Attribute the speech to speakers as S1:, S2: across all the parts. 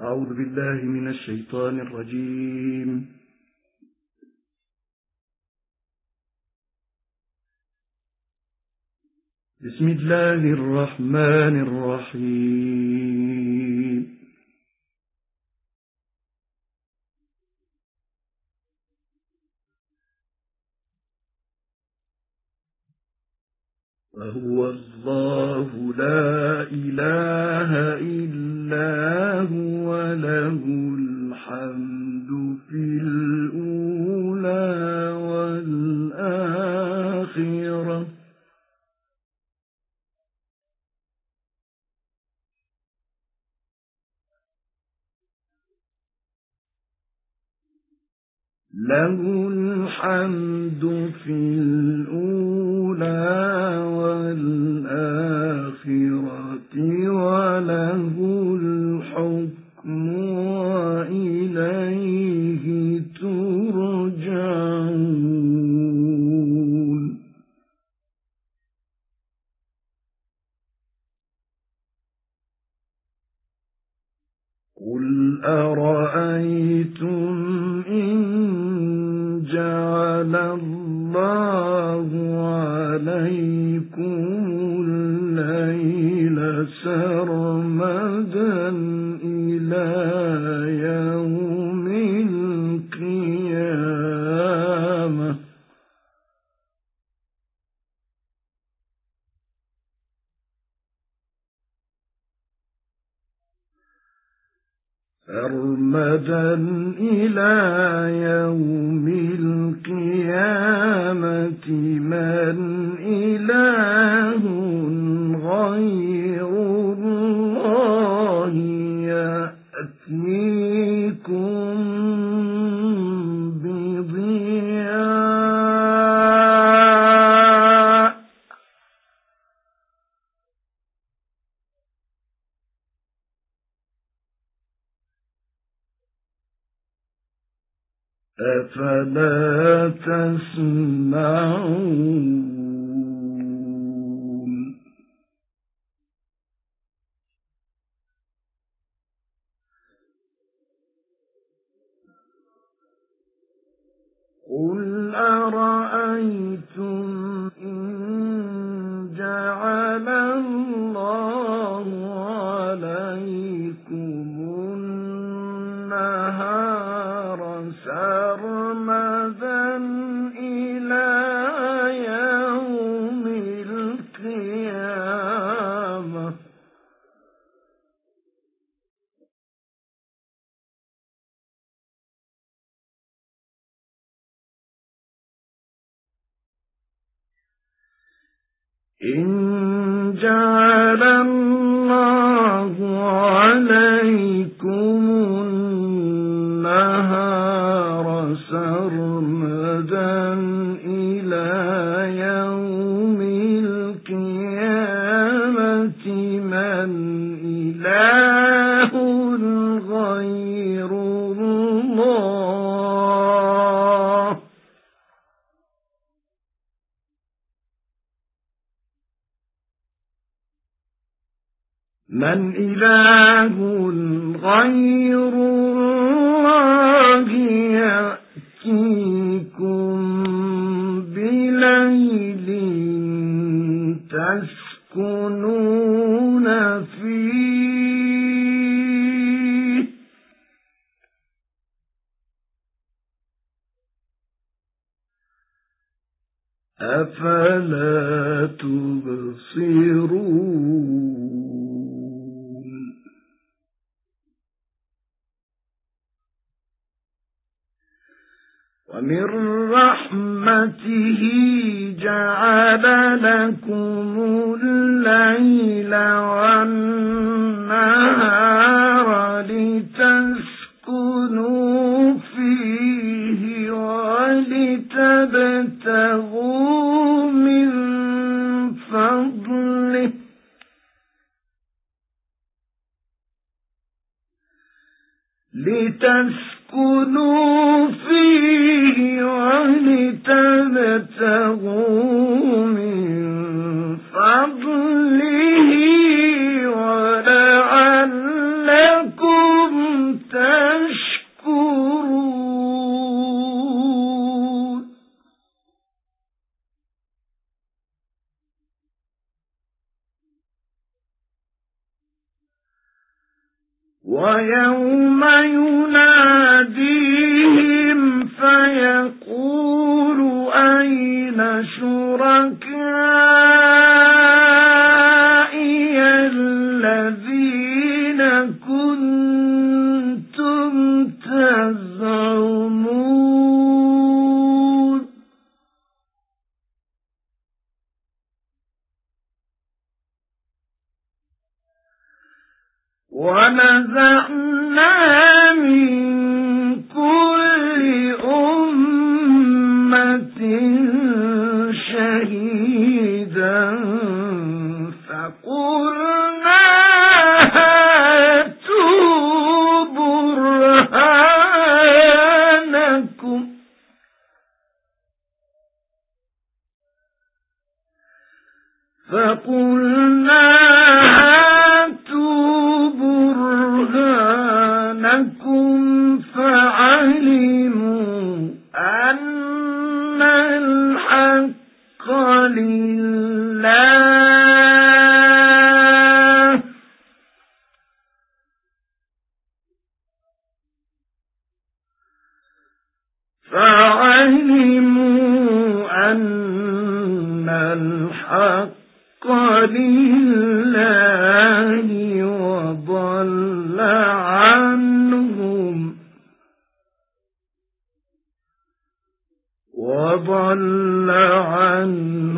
S1: أعوذ بالله من الشيطان الرجيم. بسم الله الرحمن الرحيم. وهو الله لا إله جعل سرمدا إلى يوم القيامة من إله أفلا تسمعون إن جعل من إله غير الله يأتيكم بليل تسكنون فيه. أفلا تبصرون؟ ومن رحمته جعل لكم لتسكنوا فيه ولتبتغوا من فضله.
S2: وَيَوْمَ يُنَادِيهِمْ فَيَقُولُ أَيْنَ شُرَكَاءِ ونزعنا من كل أمة شهيدا فقلنا هاتوا برهانكم فقلنا فعلموا أن الحق لله وضل عنهم وضل عنهم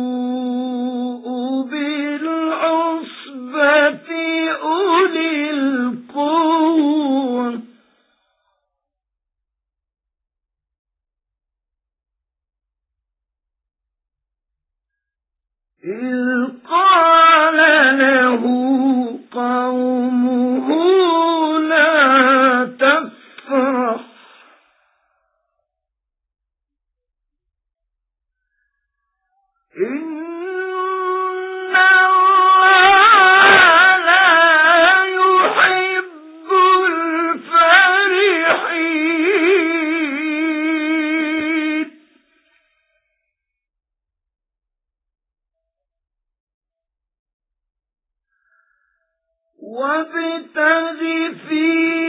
S2: في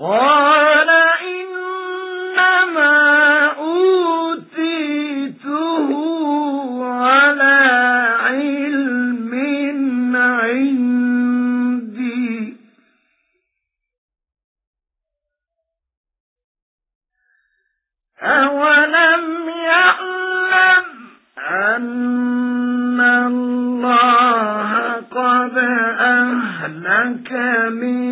S2: قال إنما أوتيته على علم عندي. أولم يعلم أن الله قد أهلك من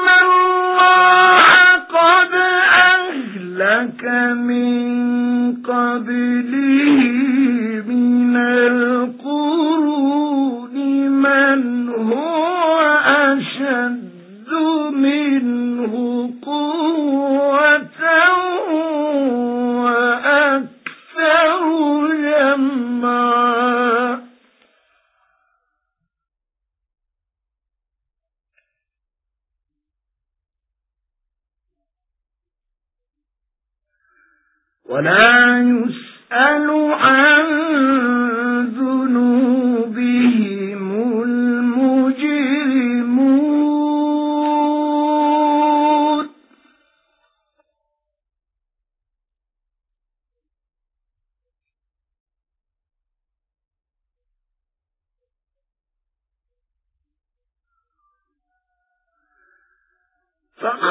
S2: لك من قبله من ولا يسأل عن ذنوبهم المجرمون. فقط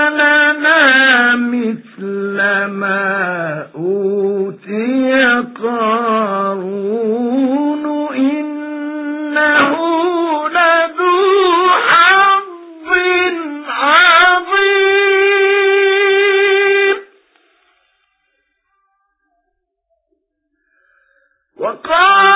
S2: أوتي قارون إنه لذو حظ عظيم وقال